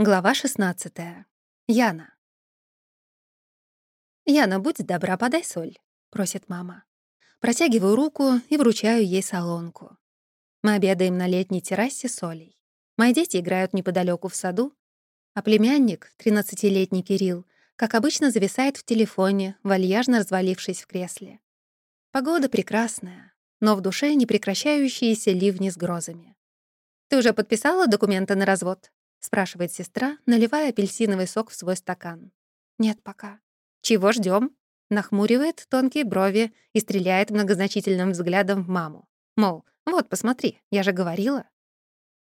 Глава 16. Яна. «Яна, будь добра, подай соль», — просит мама. Протягиваю руку и вручаю ей солонку. Мы обедаем на летней террасе солей. Мои дети играют неподалеку в саду, а племянник, 13-летний Кирилл, как обычно, зависает в телефоне, вальяжно развалившись в кресле. Погода прекрасная, но в душе непрекращающиеся ливни с грозами. «Ты уже подписала документы на развод?» — спрашивает сестра, наливая апельсиновый сок в свой стакан. «Нет пока». «Чего ждем? Нахмуривает тонкие брови и стреляет многозначительным взглядом в маму. Мол, вот, посмотри, я же говорила.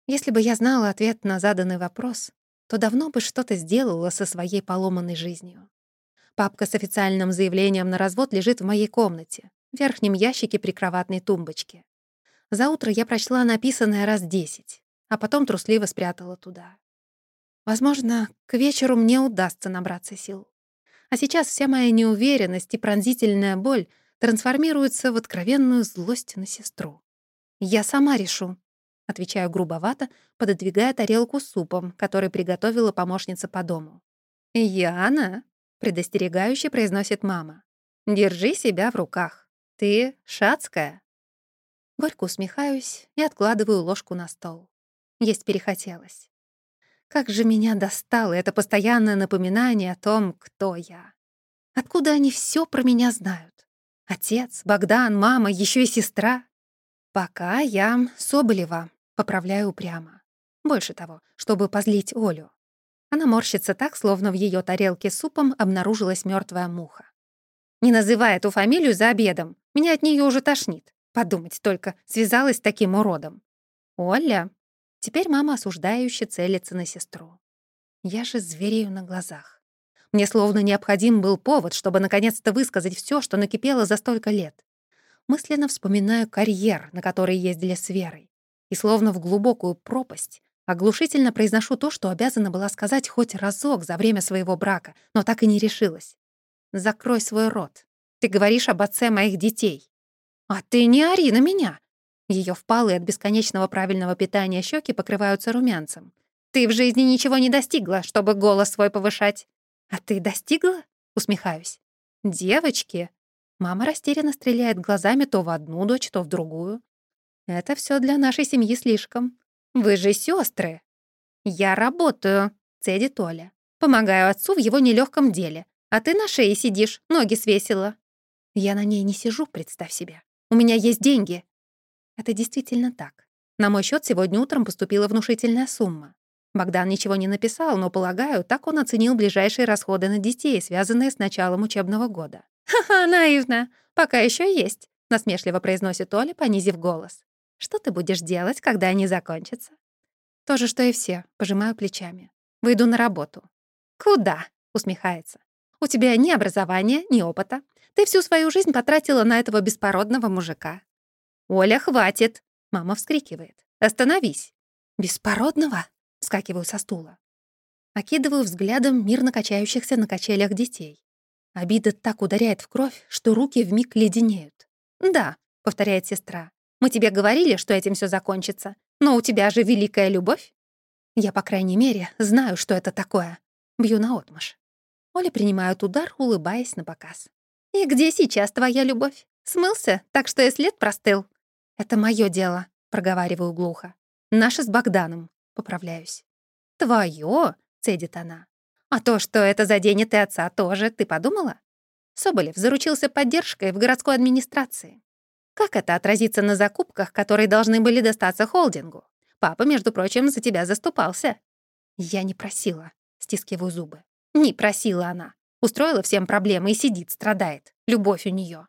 Если бы я знала ответ на заданный вопрос, то давно бы что-то сделала со своей поломанной жизнью. Папка с официальным заявлением на развод лежит в моей комнате, в верхнем ящике прикроватной тумбочки. За утро я прочла написанное раз десять а потом трусливо спрятала туда. Возможно, к вечеру мне удастся набраться сил. А сейчас вся моя неуверенность и пронзительная боль трансформируются в откровенную злость на сестру. «Я сама решу», — отвечаю грубовато, пододвигая тарелку с супом, который приготовила помощница по дому. «Яна», — предостерегающе произносит мама, — «держи себя в руках. Ты шацкая». Горько усмехаюсь и откладываю ложку на стол. Есть перехотелось. Как же меня достало это постоянное напоминание о том, кто я. Откуда они все про меня знают? Отец, Богдан, мама, еще и сестра. Пока я Соболева, поправляю упрямо. Больше того, чтобы позлить Олю. Она морщится так, словно в ее тарелке с супом обнаружилась мертвая муха. «Не называй эту фамилию за обедом. Меня от нее уже тошнит. Подумать только, связалась с таким уродом. Оля, Теперь мама осуждающе целится на сестру. Я же зверею на глазах. Мне словно необходим был повод, чтобы наконец-то высказать все, что накипело за столько лет. Мысленно вспоминаю карьер, на который ездили с Верой. И словно в глубокую пропасть оглушительно произношу то, что обязана была сказать хоть разок за время своего брака, но так и не решилась. «Закрой свой рот. Ты говоришь об отце моих детей». «А ты не ори на меня!» Ее впалые от бесконечного правильного питания щеки покрываются румянцем. «Ты в жизни ничего не достигла, чтобы голос свой повышать». «А ты достигла?» — усмехаюсь. «Девочки!» Мама растерянно стреляет глазами то в одну дочь, то в другую. «Это все для нашей семьи слишком. Вы же сестры. «Я работаю», — цедит Оля. «Помогаю отцу в его нелегком деле. А ты на шее сидишь, ноги свесила». «Я на ней не сижу, представь себе. У меня есть деньги, это действительно так. На мой счет сегодня утром поступила внушительная сумма. Богдан ничего не написал, но, полагаю, так он оценил ближайшие расходы на детей, связанные с началом учебного года. «Ха-ха, наивно. Пока еще есть», — насмешливо произносит Оля, понизив голос. «Что ты будешь делать, когда они закончатся?» «То же, что и все», — пожимаю плечами. «Выйду на работу». «Куда?» — усмехается. «У тебя ни образования, ни опыта. Ты всю свою жизнь потратила на этого беспородного мужика. «Оля, хватит!» — мама вскрикивает. «Остановись!» «Беспородного?» — скакиваю со стула. Окидываю взглядом мирно качающихся на качелях детей. Обида так ударяет в кровь, что руки вмиг леденеют. «Да», — повторяет сестра, — «мы тебе говорили, что этим все закончится, но у тебя же великая любовь». Я, по крайней мере, знаю, что это такое. Бью наотмашь. Оля принимает удар, улыбаясь на показ. «И где сейчас твоя любовь? Смылся, так что и след простыл?» «Это мое дело», — проговариваю глухо. «Наше с Богданом», — поправляюсь. «Твое?» — цедит она. «А то, что это заденет и отца, тоже, ты подумала?» Соболев заручился поддержкой в городской администрации. Как это отразится на закупках, которые должны были достаться холдингу? Папа, между прочим, за тебя заступался. Я не просила, стискиваю зубы. Не просила она. Устроила всем проблемы и сидит, страдает. Любовь у нее.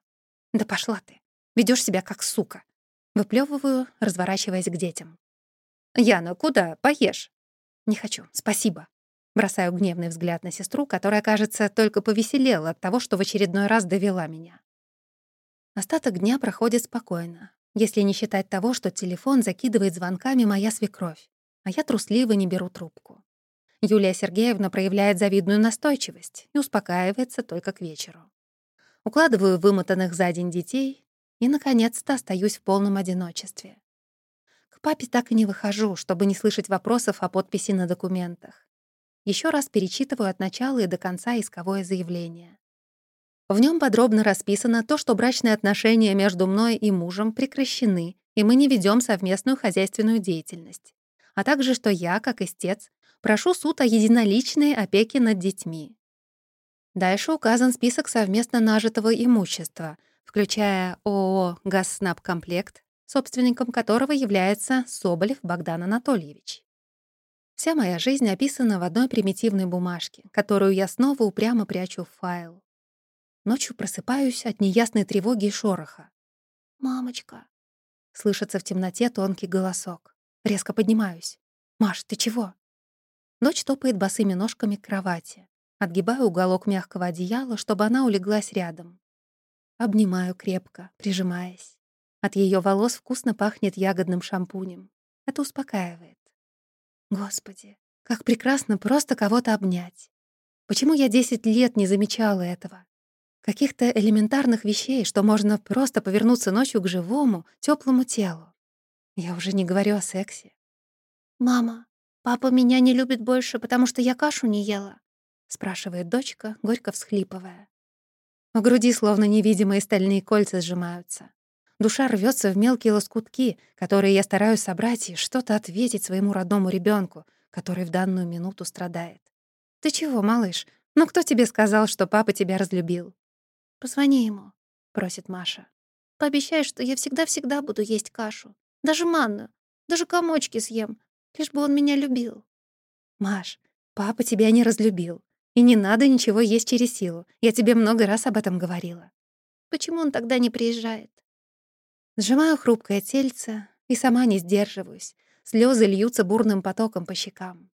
Да пошла ты. Ведешь себя как сука. Выплёвываю, разворачиваясь к детям. «Яна, куда? Поешь». «Не хочу, спасибо». Бросаю гневный взгляд на сестру, которая, кажется, только повеселела от того, что в очередной раз довела меня. Остаток дня проходит спокойно, если не считать того, что телефон закидывает звонками моя свекровь, а я трусливо не беру трубку. Юлия Сергеевна проявляет завидную настойчивость и успокаивается только к вечеру. Укладываю вымотанных за день детей и, наконец-то, остаюсь в полном одиночестве. К папе так и не выхожу, чтобы не слышать вопросов о подписи на документах. еще раз перечитываю от начала и до конца исковое заявление. В нем подробно расписано то, что брачные отношения между мной и мужем прекращены, и мы не ведем совместную хозяйственную деятельность, а также что я, как истец, прошу суд о единоличной опеке над детьми. Дальше указан список совместно нажитого имущества, включая ООО «Газснабкомплект», собственником которого является Соболев Богдан Анатольевич. Вся моя жизнь описана в одной примитивной бумажке, которую я снова упрямо прячу в файл. Ночью просыпаюсь от неясной тревоги и шороха. «Мамочка!» Слышится в темноте тонкий голосок. Резко поднимаюсь. «Маш, ты чего?» Дочь топает босыми ножками к кровати. Отгибаю уголок мягкого одеяла, чтобы она улеглась рядом. Обнимаю крепко, прижимаясь. От ее волос вкусно пахнет ягодным шампунем. Это успокаивает. Господи, как прекрасно просто кого-то обнять. Почему я 10 лет не замечала этого? Каких-то элементарных вещей, что можно просто повернуться ночью к живому, теплому телу. Я уже не говорю о сексе. «Мама, папа меня не любит больше, потому что я кашу не ела?» — спрашивает дочка, горько всхлипывая. В груди словно невидимые стальные кольца сжимаются. Душа рвется в мелкие лоскутки, которые я стараюсь собрать и что-то ответить своему родному ребенку, который в данную минуту страдает. «Ты чего, малыш? Ну кто тебе сказал, что папа тебя разлюбил?» «Позвони ему», — просит Маша. «Пообещай, что я всегда-всегда буду есть кашу. Даже манную, даже комочки съем, лишь бы он меня любил». «Маш, папа тебя не разлюбил. И не надо ничего есть через силу. Я тебе много раз об этом говорила». «Почему он тогда не приезжает?» Сжимаю хрупкое тельце и сама не сдерживаюсь. Слезы льются бурным потоком по щекам.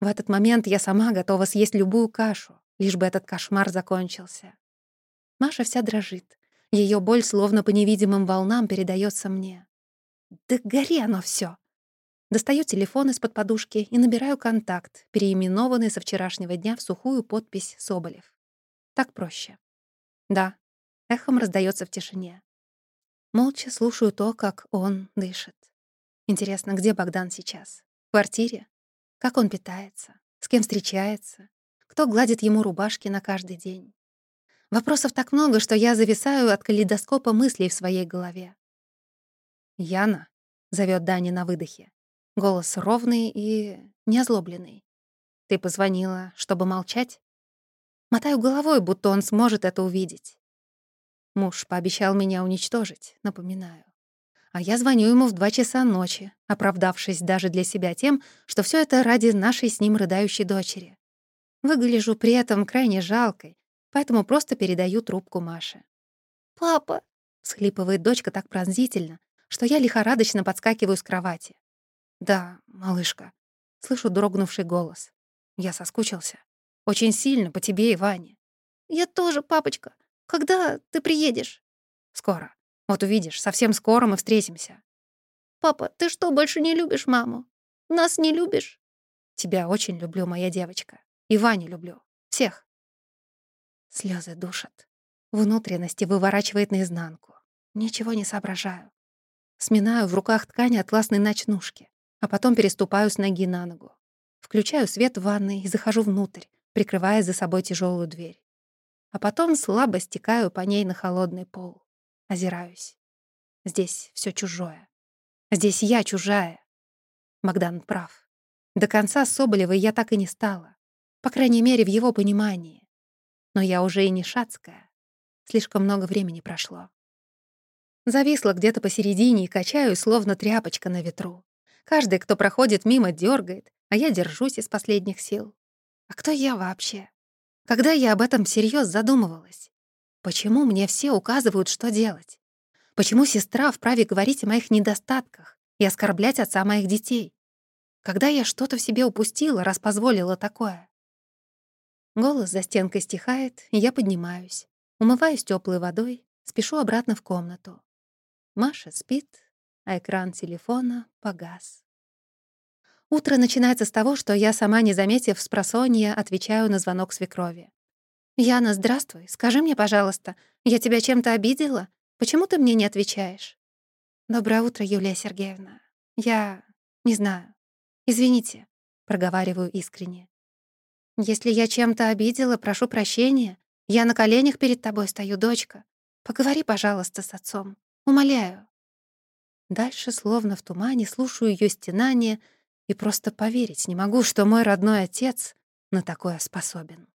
В этот момент я сама готова съесть любую кашу, лишь бы этот кошмар закончился. Маша вся дрожит. Ее боль словно по невидимым волнам передается мне. Да гори оно все. Достаю телефон из-под подушки и набираю контакт, переименованный со вчерашнего дня в сухую подпись «Соболев». Так проще. Да, эхом раздается в тишине. Молча слушаю то, как он дышит. Интересно, где Богдан сейчас? В квартире? Как он питается? С кем встречается? Кто гладит ему рубашки на каждый день? Вопросов так много, что я зависаю от калейдоскопа мыслей в своей голове. «Яна», — зовет Дани на выдохе. Голос ровный и неозлобленный. «Ты позвонила, чтобы молчать?» Мотаю головой, будто он сможет это увидеть. Муж пообещал меня уничтожить, напоминаю. А я звоню ему в два часа ночи, оправдавшись даже для себя тем, что все это ради нашей с ним рыдающей дочери. Выгляжу при этом крайне жалкой, поэтому просто передаю трубку Маше. «Папа!» — схлипывает дочка так пронзительно, что я лихорадочно подскакиваю с кровати. «Да, малышка», — слышу дрогнувший голос. Я соскучился. Очень сильно по тебе и Ване. «Я тоже, папочка. Когда ты приедешь?» «Скоро. Вот увидишь, совсем скоро мы встретимся». «Папа, ты что, больше не любишь маму? Нас не любишь?» «Тебя очень люблю, моя девочка. И Ваню люблю. Всех». Слезы душат. Внутренности выворачивает наизнанку. Ничего не соображаю. Сминаю в руках ткань атласной ночнушки, а потом переступаю с ноги на ногу. Включаю свет в ванной и захожу внутрь, прикрывая за собой тяжелую дверь а потом слабо стекаю по ней на холодный пол. Озираюсь. Здесь все чужое. Здесь я чужая. Богдан прав. До конца Соболевой я так и не стала. По крайней мере, в его понимании. Но я уже и не шацкая. Слишком много времени прошло. Зависла где-то посередине и качаю, словно тряпочка на ветру. Каждый, кто проходит мимо, дергает, а я держусь из последних сил. А кто я вообще? Когда я об этом всерьез задумывалась? Почему мне все указывают, что делать? Почему сестра вправе говорить о моих недостатках и оскорблять отца моих детей? Когда я что-то в себе упустила, раз позволила такое? Голос за стенкой стихает, и я поднимаюсь. Умываюсь теплой водой, спешу обратно в комнату. Маша спит, а экран телефона погас. Утро начинается с того, что я, сама не заметив с просонья, отвечаю на звонок свекрови. «Яна, здравствуй. Скажи мне, пожалуйста, я тебя чем-то обидела? Почему ты мне не отвечаешь?» «Доброе утро, Юлия Сергеевна. Я... не знаю. Извините», — проговариваю искренне. Если я чем-то обидела, прошу прощения. Я на коленях перед тобой стою, дочка. Поговори, пожалуйста, с отцом. Умоляю». Дальше, словно в тумане, слушаю ее стенание и просто поверить не могу, что мой родной отец на такое способен.